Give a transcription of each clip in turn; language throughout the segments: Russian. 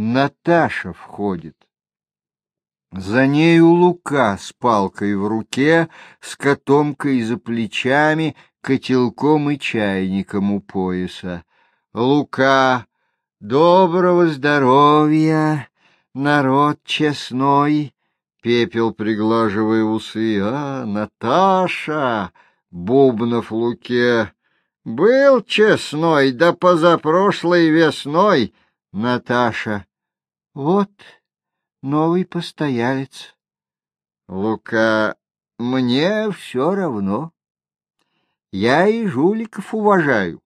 Наташа входит. За нею Лука с палкой в руке, с котомкой за плечами, котелком и чайником у пояса. Лука, доброго здоровья, народ честной, пепел приглаживая усы. А, Наташа, Бубнов Луке, был честной, да позапрошлой весной, Наташа. Вот новый постоялец. Лука, мне все равно. Я и жуликов уважаю.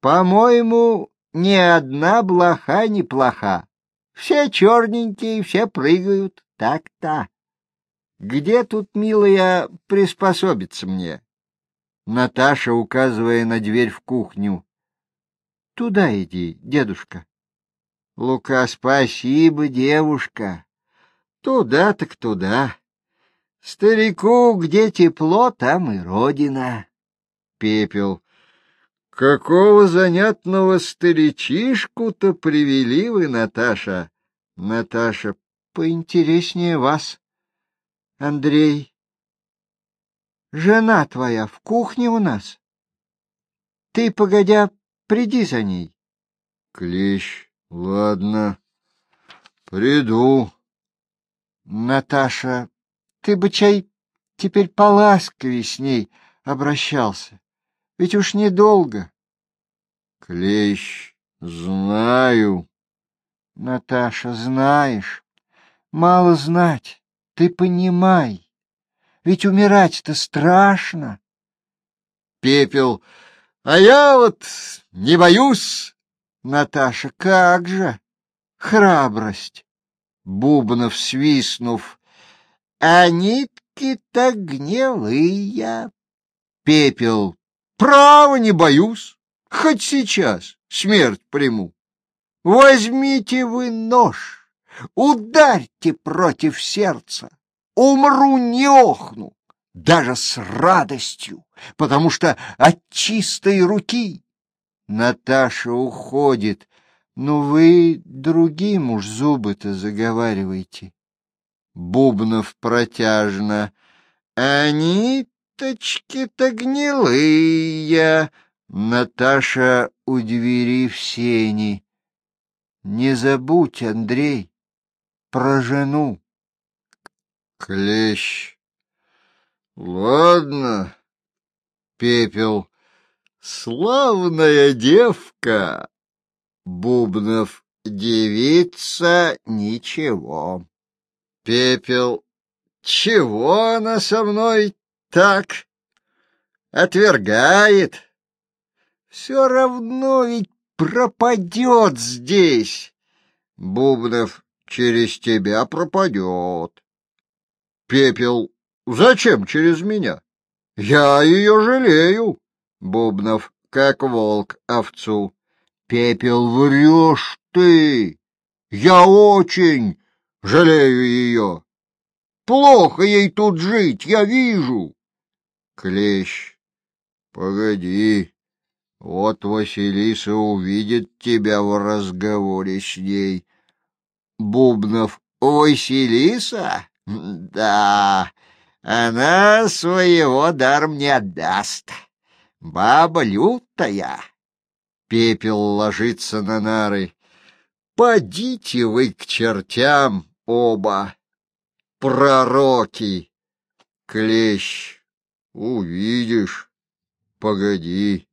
По-моему, ни одна блоха не плоха. Все черненькие, все прыгают. Так-то. Где тут, милая, приспособиться мне? Наташа, указывая на дверь в кухню. Туда иди, дедушка. Лука, спасибо, девушка. Туда так туда. Старику, где тепло, там и родина. Пепел. Какого занятного старичишку-то привели вы, Наташа? Наташа, поинтереснее вас. Андрей, жена твоя в кухне у нас. Ты, погодя, приди за ней. Клещ. Ладно, приду. Наташа, ты бы чай теперь поласковее с ней обращался. Ведь уж недолго. Клещ, знаю. Наташа, знаешь. Мало знать, ты понимай. Ведь умирать-то страшно. Пепел, а я вот не боюсь. Наташа, как же? Храбрость. Бубнов, свистнув. А нитки-то гнилые. Пепел. Право не боюсь. Хоть сейчас смерть приму. Возьмите вы нож, ударьте против сердца. Умру не охну, даже с радостью, потому что от чистой руки Наташа уходит. Ну вы другим уж зубы-то заговариваете. Бубнов протяжно. А ниточки-то гнилые. Наташа у двери в сени. Не забудь, Андрей, про жену. Клещ. Ладно. Пепел. Славная девка! Бубнов, девица, ничего. Пепел, чего она со мной так отвергает? Все равно ведь пропадет здесь. Бубнов, через тебя пропадет. Пепел, зачем через меня? Я ее жалею. Бубнов, как волк овцу. Пепел, врешь ты! Я очень жалею ее. Плохо ей тут жить, я вижу. Клещ, погоди. Вот Василиса увидит тебя в разговоре с ней. Бубнов, Василиса? Да, она своего даром не отдаст. Баба лютая. Пепел ложится на нары. Подите вы к чертям оба, пророки. Клещ, увидишь, погоди.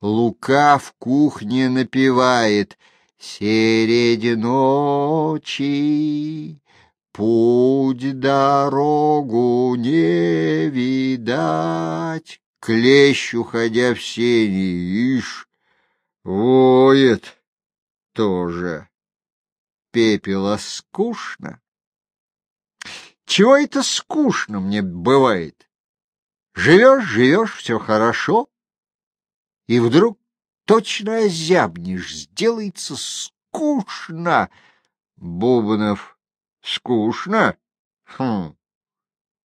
Лука в кухне напевает «Середь ночи, путь дорогу не видать». Клещ, уходя в сени, ишь, воет тоже. Пепела скучно. Чего это скучно мне бывает? Живешь, живешь, все хорошо, и вдруг точно озябнешь, сделается скучно. Бубнов, скучно? Хм.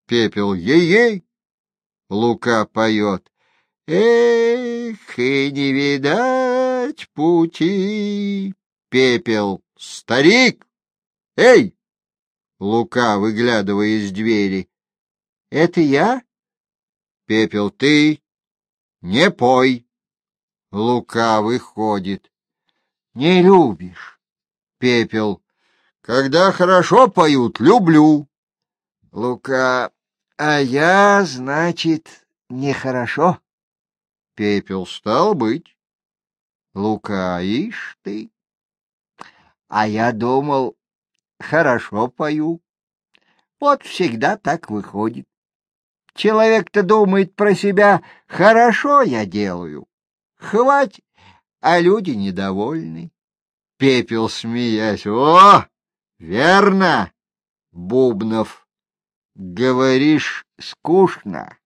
Пепел, ей-ей. Лука поет. Эх, и не видать пути. Пепел. Старик! Эй! Лука, выглядывая из двери. Это я? Пепел, ты? Не пой. Лука выходит. Не любишь. Пепел. Когда хорошо поют, люблю. Лука. А я, значит, нехорошо. Пепел стал быть. Лука, ишь ты. А я думал, хорошо пою. Вот всегда так выходит. Человек-то думает про себя, хорошо я делаю. Хвать, а люди недовольны. Пепел, смеясь, о, верно, Бубнов, говоришь скучно,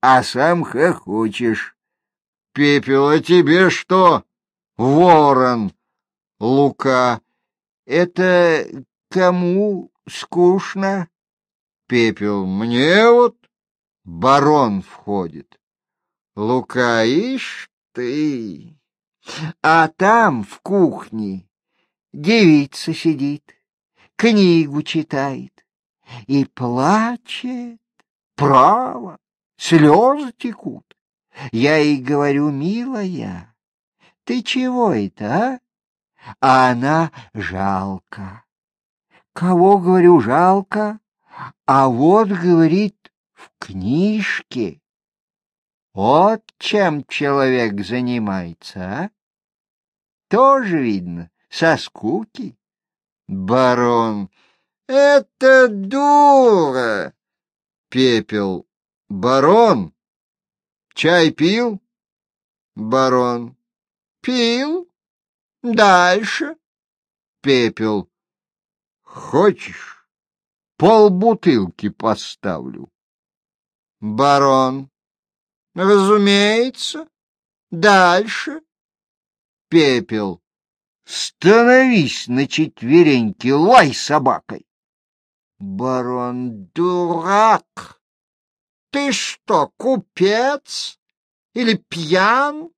а сам хохочешь. Пепел, а тебе что? Ворон. Лука. Это кому скучно? Пепел. Мне вот. Барон входит. Лука, ишь ты. А там, в кухне, девица сидит, книгу читает и плачет. Право, слезы текут. Я ей говорю, милая, ты чего это, а? А она жалко. Кого, говорю, жалко? А вот, говорит, в книжке. Вот чем человек занимается, а? Тоже видно, со скуки. Барон, это дура. Пепел, барон, Чай пил? Барон. Пил. Дальше. Пепел. Хочешь? Полбутылки поставлю. Барон. Разумеется. Дальше. Пепел. Становись на четвереньки, лай собакой. Барон дурак. Ты что, купец? Или пьян?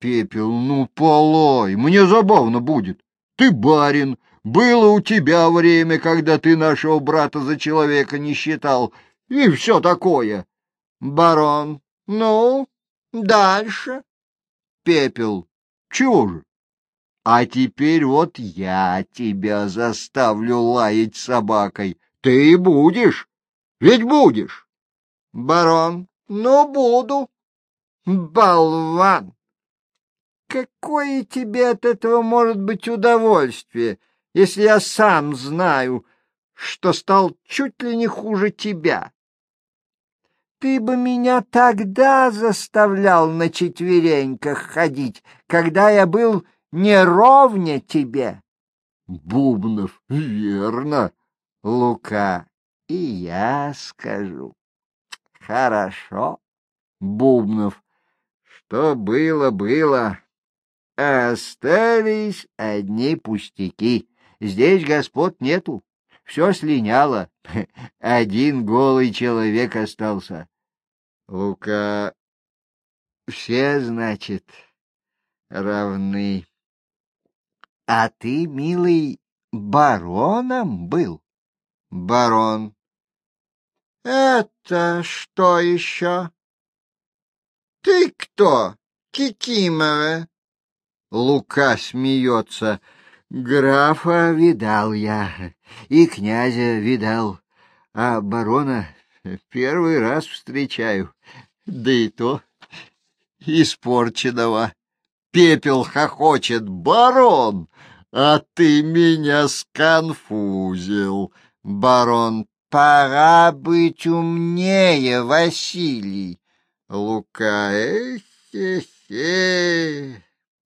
Пепел, ну, полой, мне забавно будет. Ты барин, было у тебя время, когда ты нашего брата за человека не считал, и все такое. Барон, ну, дальше. Пепел, чего же? А теперь вот я тебя заставлю лаять собакой. Ты будешь, ведь будешь. Барон, ну, буду. Болван! Какое тебе от этого может быть удовольствие, если я сам знаю, что стал чуть ли не хуже тебя? Ты бы меня тогда заставлял на четвереньках ходить, когда я был неровня тебе. Бубнов, верно, Лука, и я скажу. Хорошо, Бубнов. Что было, было. Остались одни пустяки. Здесь господ нету. Все слиняло. Один голый человек остался. Лука... Все, значит, равны. А ты, милый, бароном был? Барон. Это что еще? Ты кто, Кикимора? Лука смеется. Графа видал я, и князя видал, а барона первый раз встречаю, да и то испорченного. Пепел хохочет. Барон, а ты меня сконфузил. Барон, Пора быть умнее, Василий. Лука, эхе-хе,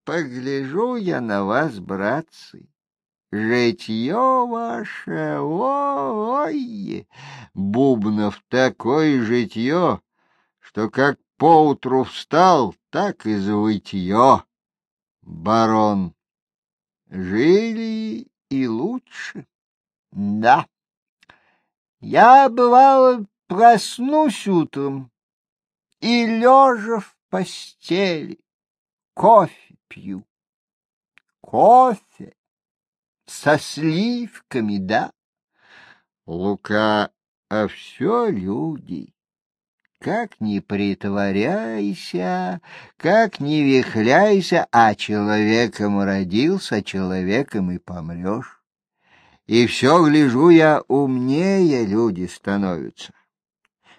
погляжу я на вас, братцы. Житье ваше, ой, Бубнов, такое житье, что как поутру встал, так и звытье. Барон, жили и лучше, да. Я, бывало, проснусь утром и, лежа в постели, кофе пью. Кофе со сливками, да? Лука, а все люди. Как ни притворяйся, как ни вихляйся, а человеком родился, человеком и помрешь. И все, гляжу я, умнее люди становятся.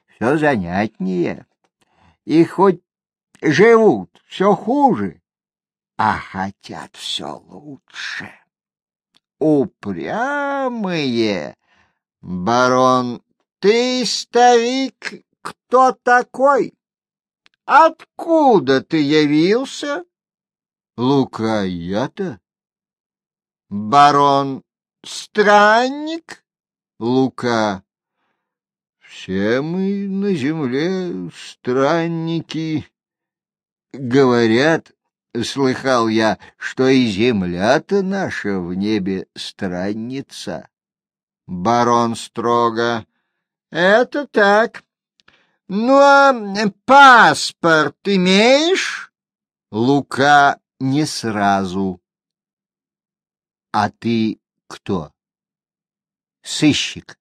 Все занятнее. И хоть живут все хуже, а хотят все лучше. Упрямые. Барон, ты, старик, кто такой? Откуда ты явился? Лука, я-то? Барон, странник? Лука, все мы на земле странники. Говорят, слыхал я, что и земля-то наша в небе странница. Барон строго. Это так. Ну, а паспорт имеешь? Лука не сразу. А ты кто? Сыщик.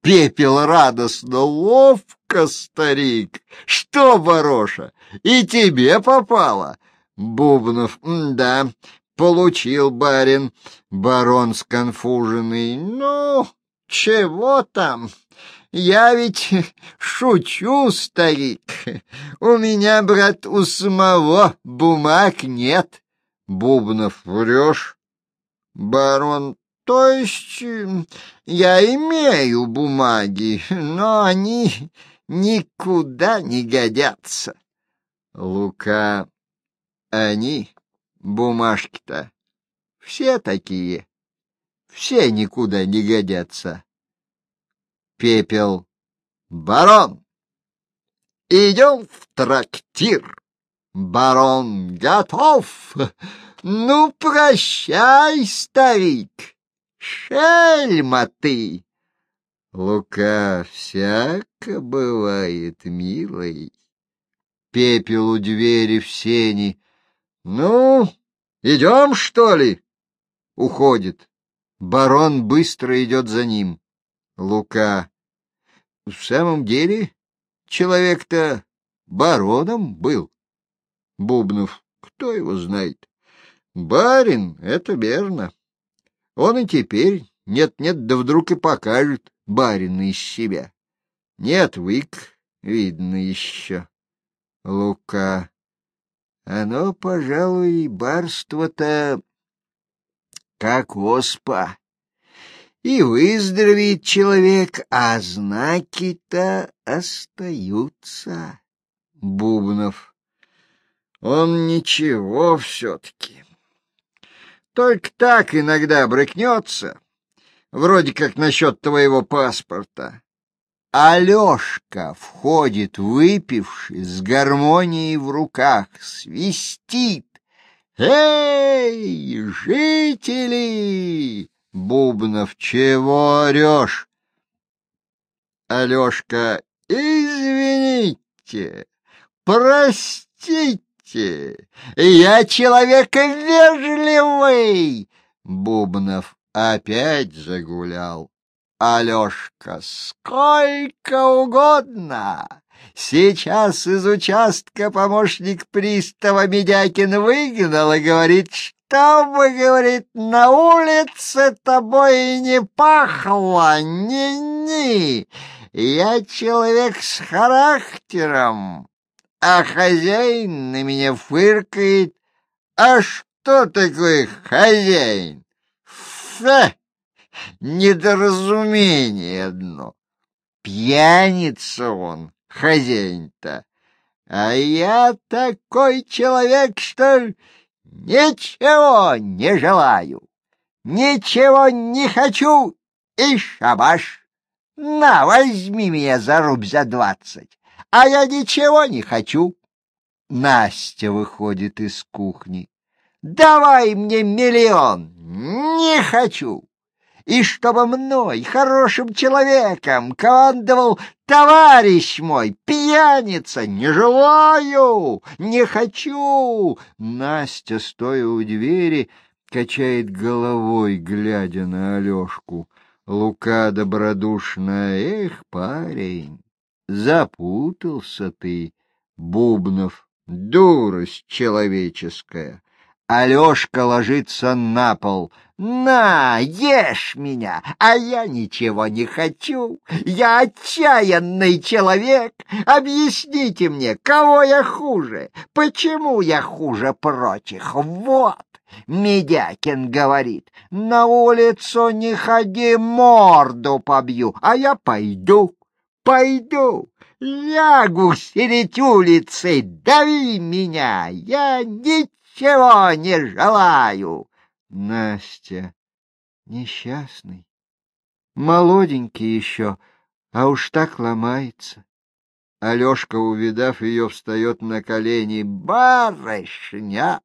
Пепел радостно, ловко, старик. Что, Бороша, и тебе попало? Бубнов, да, получил барин. Барон сконфуженный, ну, чего там? Я ведь шучу, старик. У меня, брат, у самого бумаг нет. Бубнов, врешь? Барон, то есть я имею бумаги, но они никуда не годятся. Лука, они, бумажки-то, все такие, все никуда не годятся. Пепел, барон, идем в трактир. Барон готов. Ну, прощай, старик. Шельма ты! Лука, всяко бывает, милый. Пепел у двери в сени. Ну, идем, что ли? Уходит. Барон быстро идет за ним. Лука. В самом деле, человек-то бароном был. Бубнов. Кто его знает? Барин, это верно. Он и теперь нет-нет, да вдруг и покажет барина из себя. Нет, вык, видно еще. Лука. Оно, пожалуй, барство-то как оспа. И выздоровеет человек, а знаки-то остаются. Бубнов. Он ничего все-таки. Только так иногда брыкнется, вроде как насчет твоего паспорта. Алешка входит выпивший, с гармонией в руках, свистит. «Эй, жители!» Бубнов, чего орешь? Алешка, извините, простите я человек вежливый. Бубнов опять загулял. Алешка, сколько угодно. Сейчас из участка помощник пристава Медякин выгнал и говорит, чтобы, говорит, на улице тобой не пахло, ни-ни. Я человек с характером, а хозяин на меня фыркает. А что такое хозяин? Фе! Недоразумение одно. Пьяница он, хозяин-то. А я такой человек, что ничего не желаю, ничего не хочу и шабаш. На, возьми меня за рубь за двадцать а я ничего не хочу. Настя выходит из кухни. Давай мне миллион. Не хочу. И чтобы мной, хорошим человеком, командовал товарищ мой, пьяница, не желаю, не хочу. Настя, стоя у двери, качает головой, глядя на Алешку. Лука добродушно, эх, парень, запутался ты, Бубнов, дурость человеческая. Алешка ложится на пол. «На, ешь меня, а я ничего не хочу. Я отчаянный человек. Объясните мне, кого я хуже? Почему я хуже прочих? Вот!» Медякин говорит, на улицу не ходи, морду побью, а я пойду, пойду, лягу средь улицы, дави меня, я ничего не желаю. Настя, несчастный, молоденький еще, а уж так ломается. Алешка, увидав ее, встает на колени. «Барышня,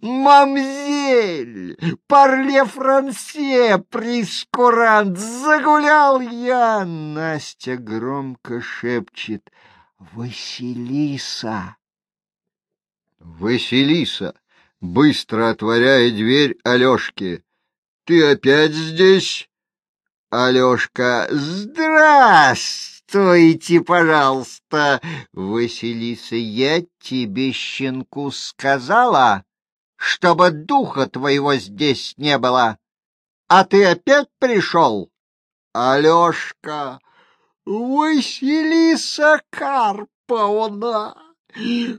Мамзель, парле франсе, прискурант, загулял я! Настя громко шепчет. Василиса! Василиса, быстро отворяя дверь Алешке. Ты опять здесь? Алешка, здравствуйте, пожалуйста. Василиса, я тебе, щенку, сказала, чтобы духа твоего здесь не было. А ты опять пришел? Алешка, Василиса Карповна,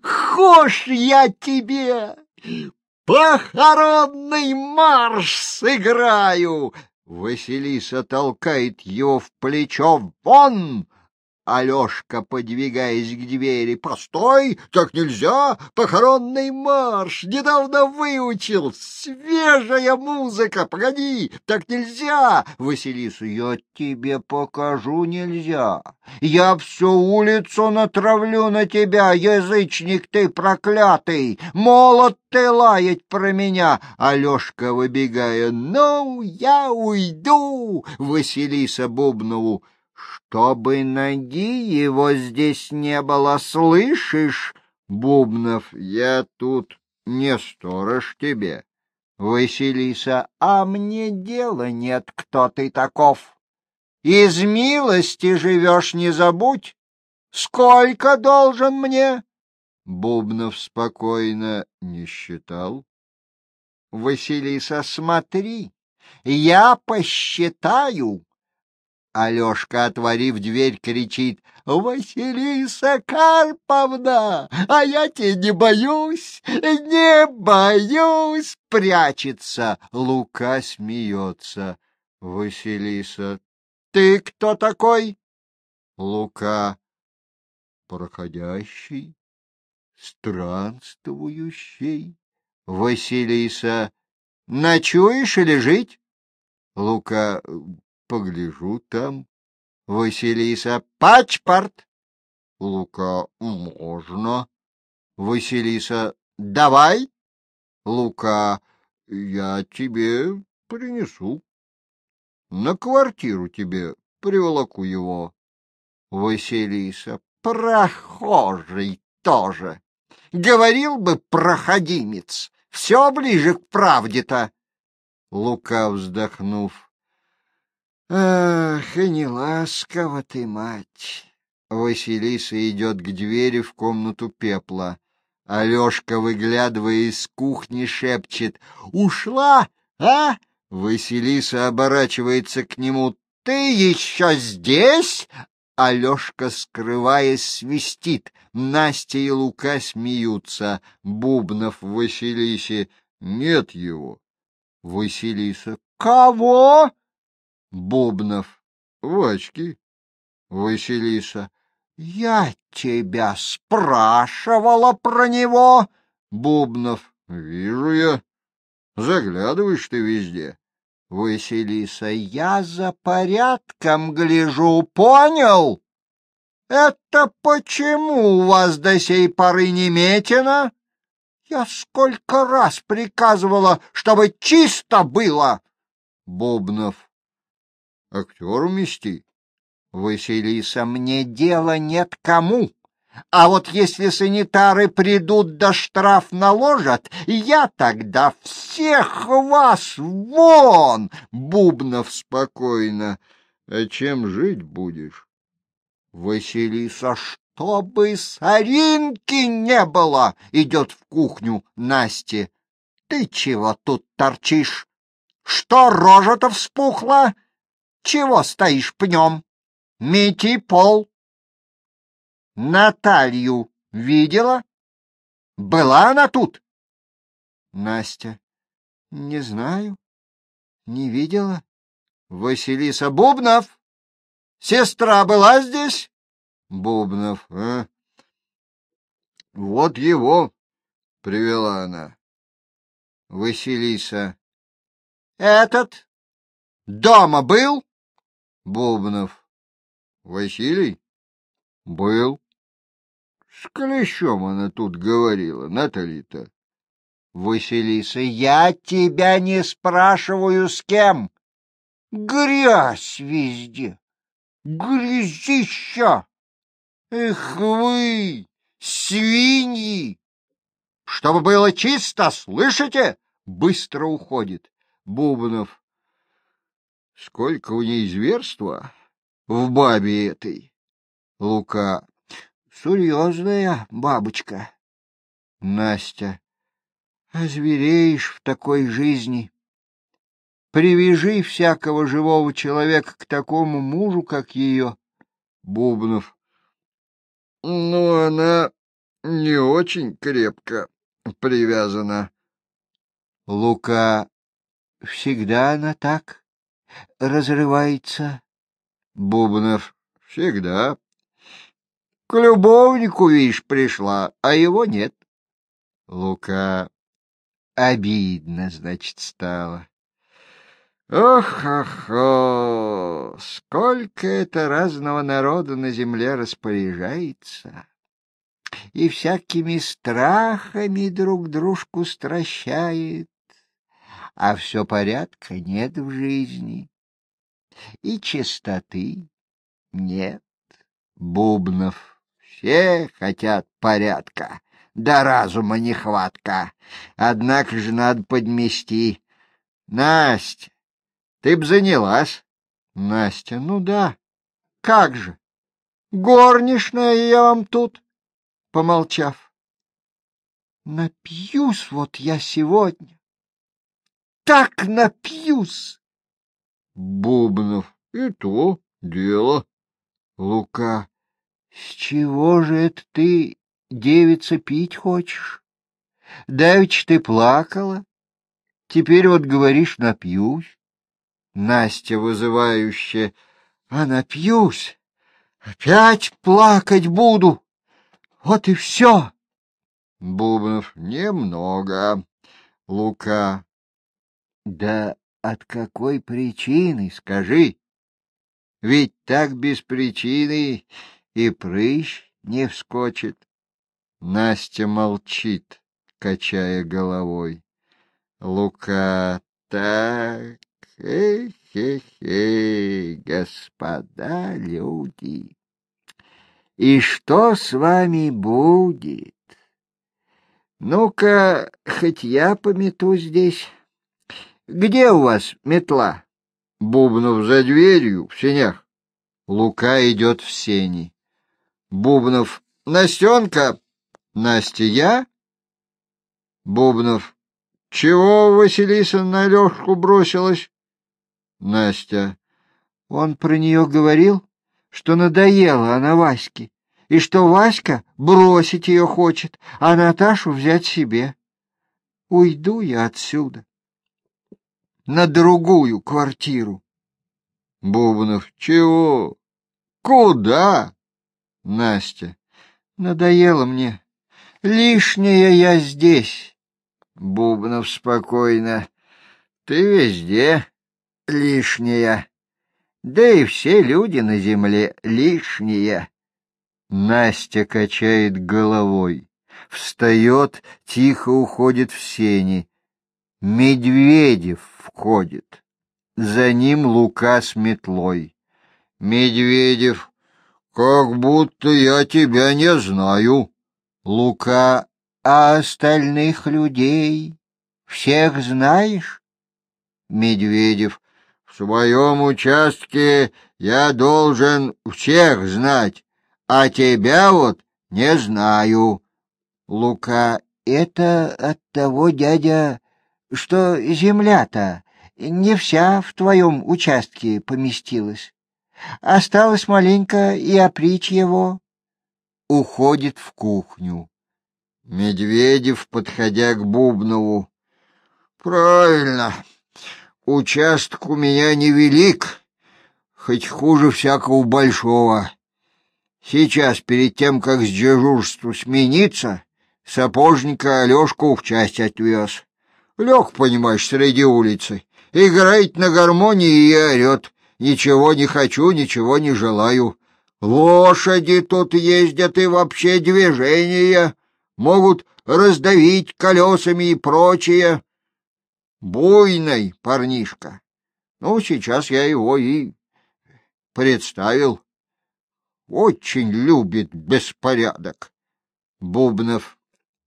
хошь я тебе похоронный марш сыграю. Василиса толкает его в плечо. Вон! Алешка, подвигаясь к двери. «Постой! Так нельзя! Похоронный марш! Недавно выучил! Свежая музыка! Погоди! Так нельзя!» Василиса, я тебе покажу нельзя! Я всю улицу натравлю на тебя, язычник ты проклятый! Молот ты лаять про меня!» Алешка, выбегая. «Ну, я уйду!» Василиса Бубнову. Чтобы ноги его здесь не было, слышишь, Бубнов, я тут не сторож тебе. Василиса, а мне дела нет, кто ты таков. Из милости живешь, не забудь. Сколько должен мне? Бубнов спокойно не считал. Василиса, смотри, я посчитаю. Алешка, отворив дверь, кричит «Василиса Карповна, а я тебя не боюсь, не боюсь!» Прячется. Лука смеется. Василиса «Ты кто такой?» Лука «Проходящий, странствующий». Василиса «Ночуешь или жить?» Лука погляжу там. Василиса, пачпорт. Лука, можно. Василиса, давай. Лука, я тебе принесу. На квартиру тебе приволоку его. Василиса, прохожий тоже. Говорил бы проходимец, все ближе к правде-то. Лука, вздохнув, Ах, и не ласкова ты, мать! Василиса идет к двери в комнату пепла. Алешка, выглядывая из кухни, шепчет «Ушла, а?» Василиса оборачивается к нему «Ты еще здесь?» Алешка, скрываясь, свистит. Настя и Лука смеются. Бубнов Василисе «Нет его». Василиса «Кого?» Бубнов. Вачки. Василиса. Я тебя спрашивала про него. Бубнов. Вижу я. Заглядываешь ты везде. Василиса. Я за порядком гляжу, понял? Это почему у вас до сей поры не метено? Я сколько раз приказывала, чтобы чисто было. Бубнов актеру мести. Василиса, мне дела нет кому. А вот если санитары придут да штраф наложат, я тогда всех вас вон! Бубнов спокойно. А чем жить будешь? Василиса, чтобы соринки не было, идет в кухню Насте. Ты чего тут торчишь? Что рожа-то вспухла? Чего стоишь пнем? Мети пол. Наталью видела? Была она тут? Настя. Не знаю. Не видела. Василиса Бубнов. Сестра была здесь? Бубнов. А? Вот его привела она. Василиса. Этот дома был? Бубнов. Василий? Был. С клещом она тут говорила, Натали-то. Василиса, я тебя не спрашиваю, с кем. Грязь везде, грязища. Эх вы, свиньи! Чтобы было чисто, слышите? Быстро уходит. Бубнов. Сколько у ней зверства в бабе этой. Лука. Серьезная бабочка. Настя. Озвереешь в такой жизни. Привяжи всякого живого человека к такому мужу, как ее. Бубнов. Ну, она не очень крепко привязана. Лука. Всегда она так разрывается. Бубнов. Всегда. К любовнику, видишь, пришла, а его нет. Лука. Обидно, значит, стало. Ох-охо! Сколько это разного народа на земле распоряжается! И всякими страхами друг дружку стращает, а все порядка нет в жизни, и чистоты нет. Бубнов все хотят порядка, да разума нехватка. Однако же надо подмести. Настя, ты б занялась. Настя, ну да. Как же? Горничная я вам тут, помолчав. Напьюсь вот я сегодня. Так напьюсь. Бубнов, и то дело. Лука, с чего же это ты, девица, пить хочешь? Давич ты плакала, теперь вот говоришь напьюсь. Настя вызывающе, а напьюсь, опять плакать буду. Вот и все. Бубнов, немного. Лука, да от какой причины, скажи? Ведь так без причины и прыщ не вскочит. Настя молчит, качая головой. Лука так, хе-хе-хе, господа люди. И что с вами будет? Ну-ка, хоть я помету здесь. Где у вас метла? Бубнов за дверью, в сенях. Лука идет в сени. Бубнов. Настенка. Настя, я? Бубнов. Чего Василиса на Лёшку бросилась? Настя. Он про нее говорил, что надоела она Ваське, и что Васька бросить ее хочет, а Наташу взять себе. Уйду я отсюда. На другую квартиру. Бубнов. Чего? Куда? Настя. Надоело мне. Лишняя я здесь. Бубнов спокойно. Ты везде лишняя. Да и все люди на земле лишние. Настя качает головой, встает, тихо уходит в сени. Медведев входит. За ним Лука с метлой. Медведев как будто я тебя не знаю. Лука, а остальных людей всех знаешь? Медведев, в своем участке я должен всех знать, а тебя вот не знаю. Лука, это от того, дядя, что земля-то не вся в твоем участке поместилась. Осталось маленько и опричь его. Уходит в кухню. Медведев, подходя к Бубнову. Правильно. Участок у меня невелик, хоть хуже всякого большого. Сейчас, перед тем, как с дежурства смениться, сапожника Алешку в часть отвез. Лег, понимаешь, среди улицы, играет на гармонии и орет. Ничего не хочу, ничего не желаю. Лошади тут ездят и вообще движения. Могут раздавить колесами и прочее. Буйный парнишка. Ну, сейчас я его и представил. Очень любит беспорядок. Бубнов.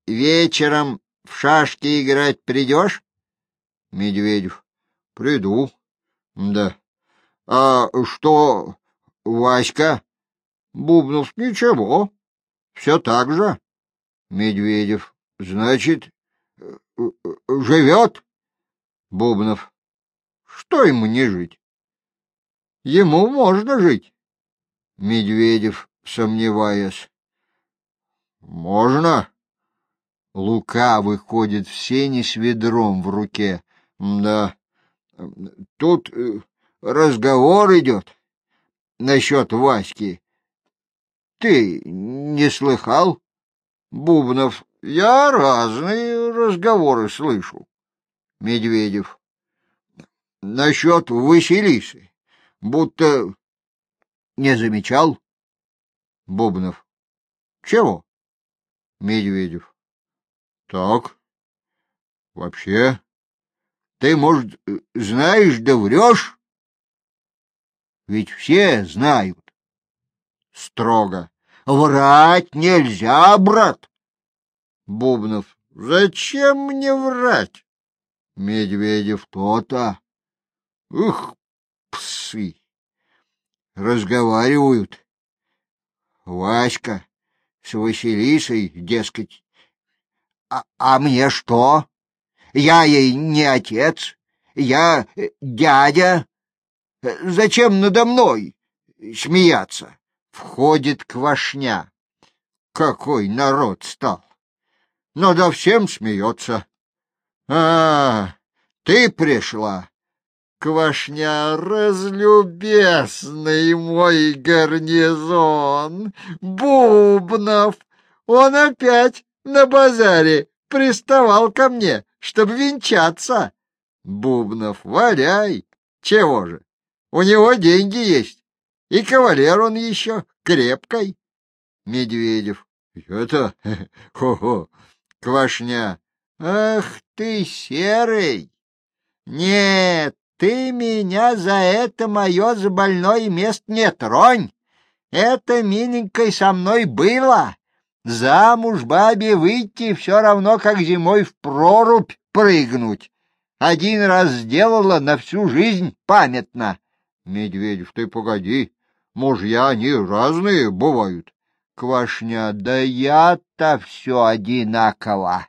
Вечером в шашки играть придешь? Медведев. Приду. Да. А что, Васька? Бубнов. Ничего. Все так же. Медведев. Значит, э, э, живет? Бубнов. Что ему не жить? Ему можно жить. Медведев, сомневаясь. Можно. Лука выходит в сени с ведром в руке. Да. Тут э, разговор идет насчет Васьки. Ты не слыхал? Бубнов. Я разные разговоры слышу. Медведев. Насчет Василисы. Будто не замечал. Бубнов. Чего? Медведев. Так. Вообще. Ты, может, знаешь, да врешь? Ведь все знают. Строго. Врать нельзя, брат. Бубнов. Зачем мне врать? Медведев то-то. Ух, псы! Разговаривают. Васька с Василисой, дескать. А, а мне что? Я ей не отец, я дядя. Зачем надо мной смеяться? Входит квашня. Какой народ стал! Но всем смеется. А, ты пришла. Квашня, разлюбесный мой гарнизон, Бубнов, он опять на базаре приставал ко мне, чтобы венчаться. Бубнов, валяй, чего же, у него деньги есть, и кавалер он еще крепкой. Медведев, это, хо-хо, Квашня, Ах ты, серый! Нет, ты меня за это мое забольное место не тронь! Это, миленькой, со мной было. Замуж бабе выйти все равно, как зимой в прорубь прыгнуть. Один раз сделала на всю жизнь памятно. Медведев, ты погоди, мужья они разные бывают. Квашня, да я-то все одинаково.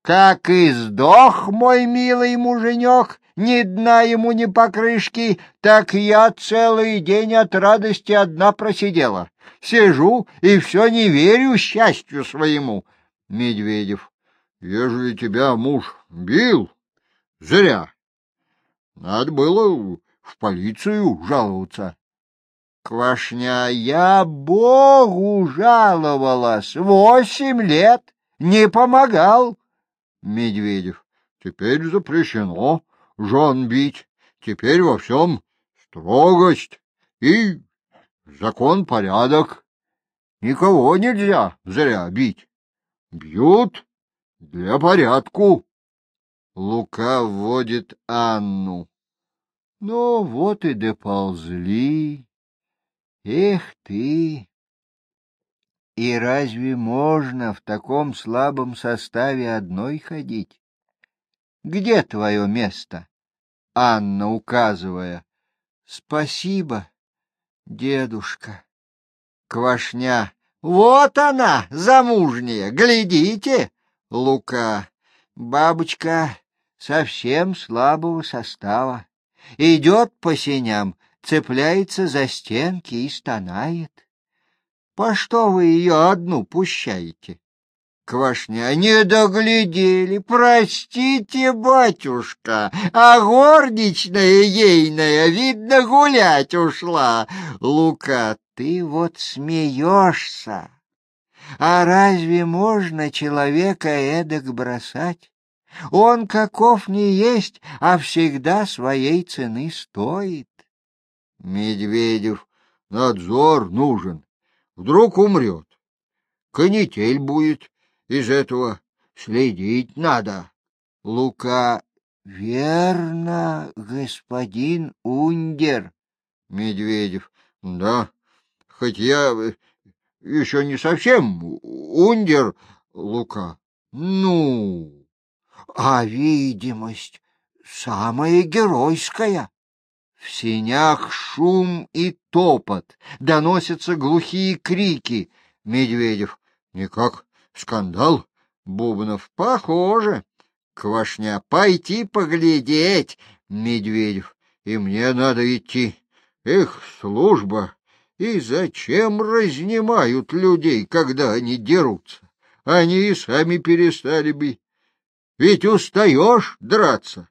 Как и сдох мой милый муженек, ни дна ему, ни покрышки, так я целый день от радости одна просидела. Сижу и все не верю счастью своему. Медведев. Ежели тебя муж бил, зря. Надо было в полицию жаловаться. Квашня, я Богу жаловалась восемь лет, не помогал. Медведев. Теперь запрещено жен бить. Теперь во всем строгость и закон-порядок. Никого нельзя зря бить. Бьют для порядку. Лука вводит Анну. Ну, вот и доползли. Эх ты! И разве можно в таком слабом составе одной ходить? Где твое место? Анна, указывая. Спасибо, дедушка. Квашня. Вот она, замужняя, глядите. Лука. Бабочка совсем слабого состава. Идет по сеням, цепляется за стенки и стонает. По что вы ее одну пущаете? Квашня, не доглядели, простите, батюшка, а горничная ейная, видно, гулять ушла. Лука, ты вот смеешься. А разве можно человека эдак бросать? Он каков не есть, а всегда своей цены стоит. Медведев, надзор нужен. Вдруг умрет. Канитель будет из этого. Следить надо. Лука. Верно, господин Ундер. Медведев. Да, хоть я еще не совсем Ундер, Лука. Ну, а видимость самая геройская. В сенях шум и топот, доносятся глухие крики. Медведев. Никак скандал? Бубнов. Похоже. Квашня. Пойти поглядеть. Медведев. И мне надо идти. Эх, служба. И зачем разнимают людей, когда они дерутся? Они и сами перестали бы. Ведь устаешь драться.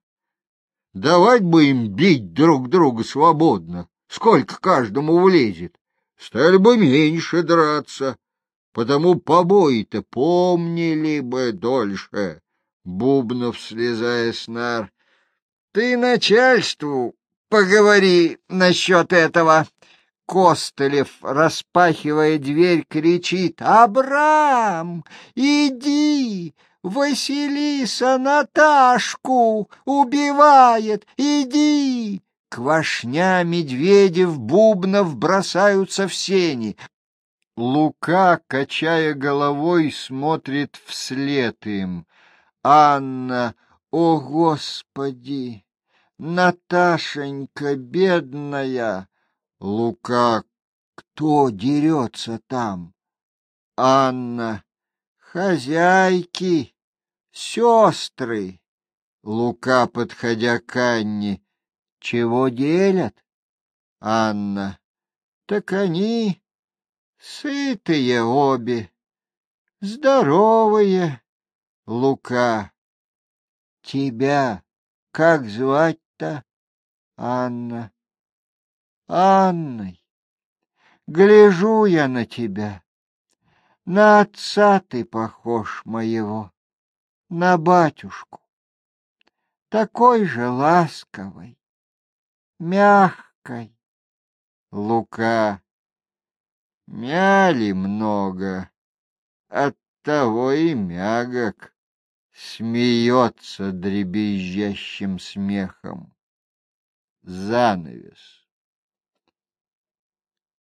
Давать бы им бить друг друга свободно, сколько каждому влезет. Стали бы меньше драться, потому побои-то помнили бы дольше. Бубнов, слезая с нар. — Ты начальству поговори насчет этого. Костылев, распахивая дверь, кричит. — Абрам, иди! Василиса Наташку убивает! Иди!» Квашня, Медведев, Бубнов бросаются в сени. Лука, качая головой, смотрит вслед им. Анна, о, Господи! Наташенька, бедная! Лука, кто дерется там? Анна, хозяйки! Сестры! Лука, подходя к Анне. Чего делят? Анна. Так они сытые обе, здоровые. Лука. Тебя как звать-то? Анна. Анной. Гляжу я на тебя. На отца ты похож моего на батюшку, такой же ласковой, мягкой. Лука мяли много, оттого и мягок, смеется дребезжащим смехом. Занавес.